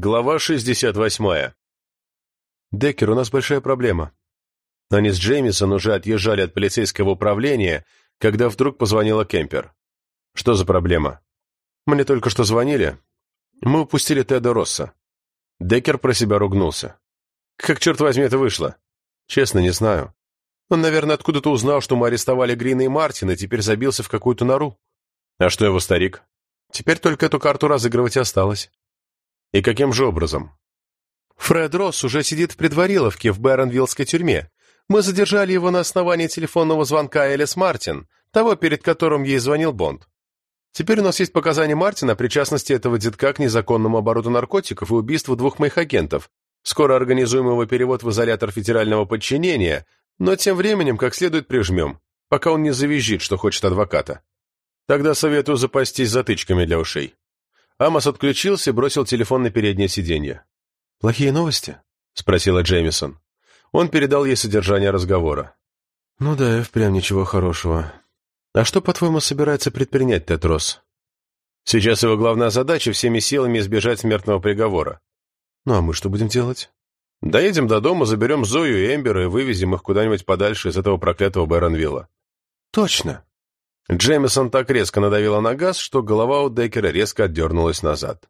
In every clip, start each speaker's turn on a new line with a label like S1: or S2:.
S1: Глава 68. «Деккер, у нас большая проблема». Они с Джеймисон уже отъезжали от полицейского управления, когда вдруг позвонила Кемпер. «Что за проблема?» «Мне только что звонили. Мы упустили Теда Росса». Деккер про себя ругнулся. «Как, черт возьми, это вышло?» «Честно, не знаю. Он, наверное, откуда-то узнал, что мы арестовали Грина и Мартина, и теперь забился в какую-то нору». «А что его старик?» «Теперь только эту карту разыгрывать осталось». И каким же образом? Фред Росс уже сидит в предвариловке в Бэронвиллской тюрьме. Мы задержали его на основании телефонного звонка Элис Мартин, того, перед которым ей звонил Бонд. Теперь у нас есть показания Мартина о причастности этого детка к незаконному обороту наркотиков и убийству двух моих агентов. Скоро организуем его перевод в изолятор федерального подчинения, но тем временем как следует прижмем, пока он не завизжит, что хочет адвоката. Тогда советую запастись затычками для ушей. Амос отключился и бросил телефон на переднее сиденье. «Плохие новости?» — спросила Джеймисон. Он передал ей содержание разговора. «Ну да, и впрямь ничего хорошего. А что, по-твоему, собирается предпринять Тетрос?» «Сейчас его главная задача — всеми силами избежать смертного приговора». «Ну а мы что будем делать?» «Доедем до дома, заберем Зою и Эмбера и вывезем их куда-нибудь подальше из этого проклятого Бэронвилла». «Точно!» Джеймисон так резко надавила на газ, что голова у Деккера резко отдернулась назад.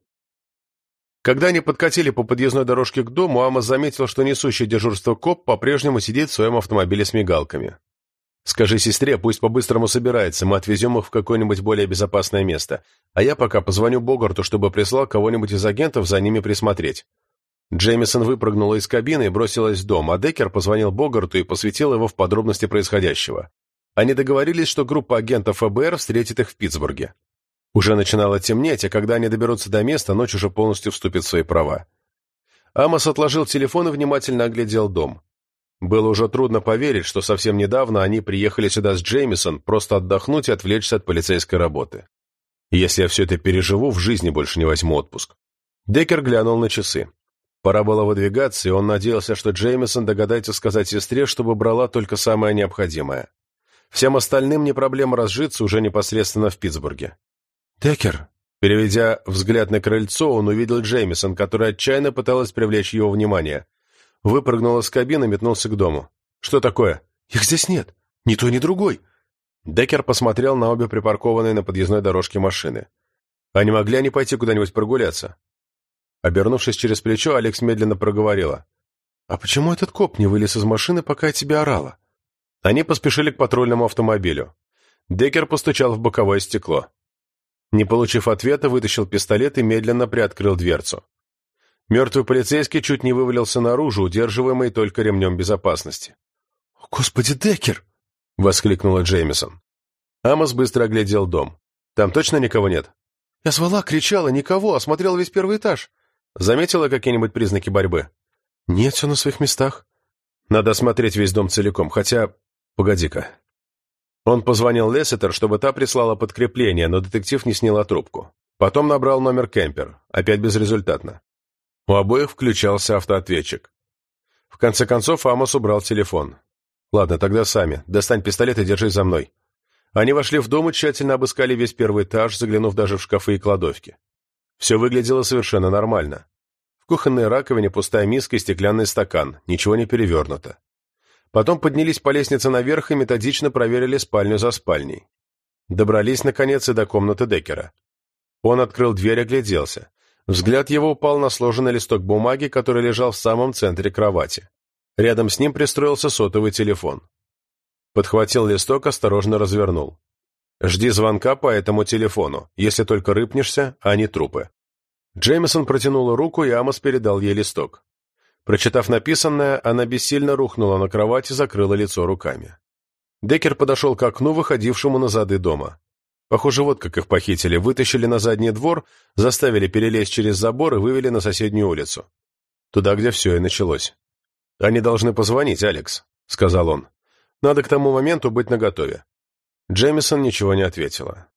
S1: Когда они подкатили по подъездной дорожке к дому, Амос заметил, что несущий дежурство коп по-прежнему сидит в своем автомобиле с мигалками. «Скажи сестре, пусть по-быстрому собирается, мы отвезем их в какое-нибудь более безопасное место, а я пока позвоню Богарту, чтобы прислал кого-нибудь из агентов за ними присмотреть». Джеймисон выпрыгнула из кабины и бросилась в дом, а Деккер позвонил Богарту и посвятил его в подробности происходящего. Они договорились, что группа агентов ФБР встретит их в Питтсбурге. Уже начинало темнеть, а когда они доберутся до места, ночь уже полностью вступит в свои права. Амос отложил телефон и внимательно оглядел дом. Было уже трудно поверить, что совсем недавно они приехали сюда с Джеймисон просто отдохнуть и отвлечься от полицейской работы. Если я все это переживу, в жизни больше не возьму отпуск. Деккер глянул на часы. Пора было выдвигаться, и он надеялся, что Джеймисон догадается сказать сестре, чтобы брала только самое необходимое. Всем остальным не проблема разжиться уже непосредственно в Питтсбурге. «Деккер!» Переведя взгляд на крыльцо, он увидел Джеймисон, которая отчаянно пыталась привлечь его внимание. Выпрыгнул из кабины и метнулся к дому. «Что такое?» «Их здесь нет. Ни той, ни другой». Деккер посмотрел на обе припаркованные на подъездной дорожке машины. «А не могли они пойти куда-нибудь прогуляться?» Обернувшись через плечо, Алекс медленно проговорила. «А почему этот коп не вылез из машины, пока я тебя орала?» Они поспешили к патрульному автомобилю. Деккер постучал в боковое стекло. Не получив ответа, вытащил пистолет и медленно приоткрыл дверцу. Мертвый полицейский чуть не вывалился наружу, удерживаемый только ремнем безопасности. «Господи, Деккер!» — воскликнула Джеймисон. Амос быстро оглядел дом. «Там точно никого нет?» «Я звала, кричала, никого, осмотрел весь первый этаж. Заметила какие-нибудь признаки борьбы?» «Нет, все на своих местах». «Надо осмотреть весь дом целиком, хотя «Погоди-ка». Он позвонил Лессетер, чтобы та прислала подкрепление, но детектив не сняла трубку. Потом набрал номер Кемпер, опять безрезультатно. У обоих включался автоответчик. В конце концов Амос убрал телефон. «Ладно, тогда сами. Достань пистолет и держись за мной». Они вошли в дом и тщательно обыскали весь первый этаж, заглянув даже в шкафы и кладовки. Все выглядело совершенно нормально. В кухонной раковине пустая миска и стеклянный стакан, ничего не перевернуто. Потом поднялись по лестнице наверх и методично проверили спальню за спальней. Добрались, наконец, и до комнаты Деккера. Он открыл дверь и огляделся. Взгляд его упал на сложенный листок бумаги, который лежал в самом центре кровати. Рядом с ним пристроился сотовый телефон. Подхватил листок, осторожно развернул. «Жди звонка по этому телефону, если только рыпнешься, а не трупы». Джеймисон протянула руку, и Амос передал ей листок. Прочитав написанное, она бессильно рухнула на кровать и закрыла лицо руками. Деккер подошел к окну, выходившему на зады дома. Похоже, вот как их похитили. Вытащили на задний двор, заставили перелезть через забор и вывели на соседнюю улицу. Туда, где все и началось. «Они должны позвонить, Алекс», — сказал он. «Надо к тому моменту быть наготове». Джемисон ничего не ответила.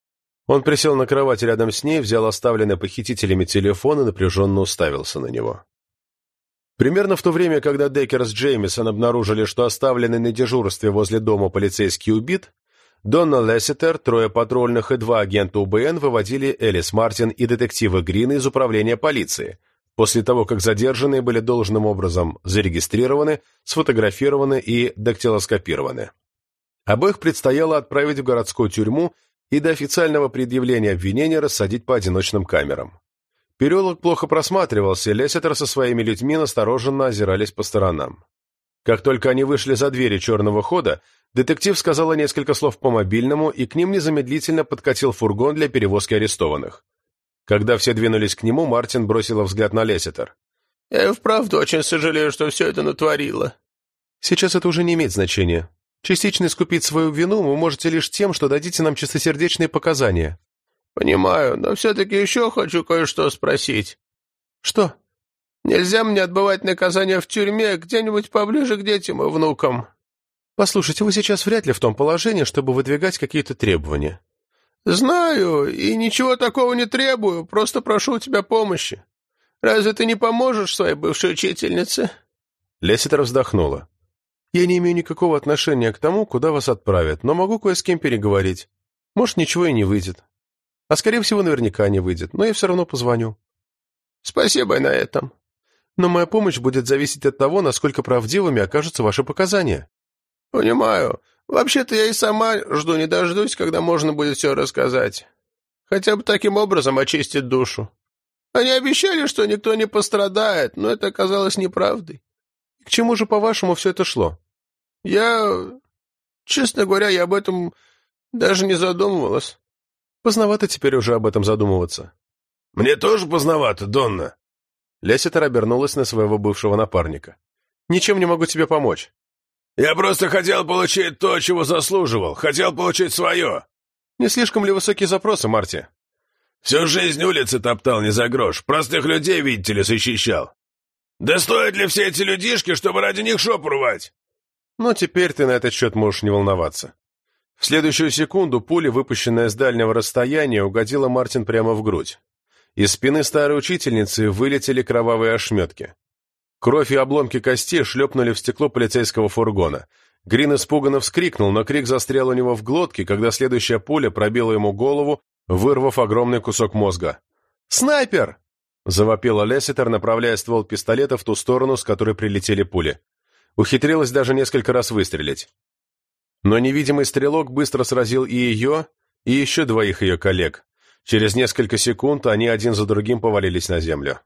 S1: Он присел на кровать рядом с ней, взял оставленный похитителями телефон и напряженно уставился на него. Примерно в то время, когда Деккер с Джеймисон обнаружили, что оставленный на дежурстве возле дома полицейский убит, Донна Лесситер, трое патрульных и два агента УБН выводили Элис Мартин и детектива Грина из управления полиции, после того, как задержанные были должным образом зарегистрированы, сфотографированы и дактилоскопированы. Обоих предстояло отправить в городскую тюрьму и до официального предъявления обвинения рассадить по одиночным камерам. Переулок плохо просматривался, Лесетер со своими людьми настороженно озирались по сторонам. Как только они вышли за двери черного хода, детектив сказала несколько слов по мобильному, и к ним незамедлительно подкатил фургон для перевозки арестованных. Когда все двинулись к нему, Мартин бросила взгляд на Лесетер.
S2: «Я и вправду очень сожалею, что все это натворила».
S1: «Сейчас это уже не имеет значения. Частично искупить свою вину вы можете лишь тем, что дадите нам чистосердечные показания».
S2: «Понимаю, но все-таки еще хочу кое-что спросить».
S1: «Что?»
S2: «Нельзя мне отбывать наказание в тюрьме где-нибудь поближе к детям и внукам».
S1: «Послушайте, вы сейчас вряд ли в том положении, чтобы выдвигать какие-то требования».
S2: «Знаю, и ничего такого не требую, просто прошу у тебя помощи. Разве ты не поможешь своей бывшей учительнице?»
S1: Леситер вздохнула. «Я не имею никакого отношения к тому, куда вас отправят, но могу кое с кем переговорить. Может, ничего и не выйдет. А скорее всего, наверняка не выйдет, но я все равно позвоню».
S2: «Спасибо на этом».
S1: «Но моя помощь будет зависеть от того, насколько правдивыми окажутся ваши показания».
S2: «Понимаю. Вообще-то я и сама жду не дождусь, когда можно будет все рассказать. Хотя бы таким образом очистить душу. Они обещали, что никто не пострадает, но это оказалось неправдой.
S1: к чему же, по-вашему, все это шло?
S2: Я... Честно говоря, я об этом даже не задумывалась.
S1: Поздновато теперь уже об этом задумываться.
S3: Мне тоже поздновато, Донна.
S1: Леситер обернулась на своего бывшего напарника. Ничем не могу тебе помочь.
S3: Я просто хотел получить то, чего заслуживал. Хотел получить свое.
S1: Не слишком ли высокие запросы, Марти?
S3: Всю жизнь улицы топтал не за грош. Простых людей, видите ли, защищал. Да стоят ли все эти людишки, чтобы ради них шоп рвать?
S1: Но теперь ты на этот счет можешь не волноваться. В следующую секунду пуля, выпущенная с дальнего расстояния, угодила Мартин прямо в грудь. Из спины старой учительницы вылетели кровавые ошметки. Кровь и обломки костей шлепнули в стекло полицейского фургона. Грин испуганно вскрикнул, но крик застрял у него в глотке, когда следующая пуля пробила ему голову, вырвав огромный кусок мозга. «Снайпер!» — завопила Лесситер, направляя ствол пистолета в ту сторону, с которой прилетели пули. Ухитрилась даже несколько раз выстрелить. Но невидимый стрелок быстро сразил и ее, и еще двоих ее коллег. Через несколько секунд они один за другим повалились на землю.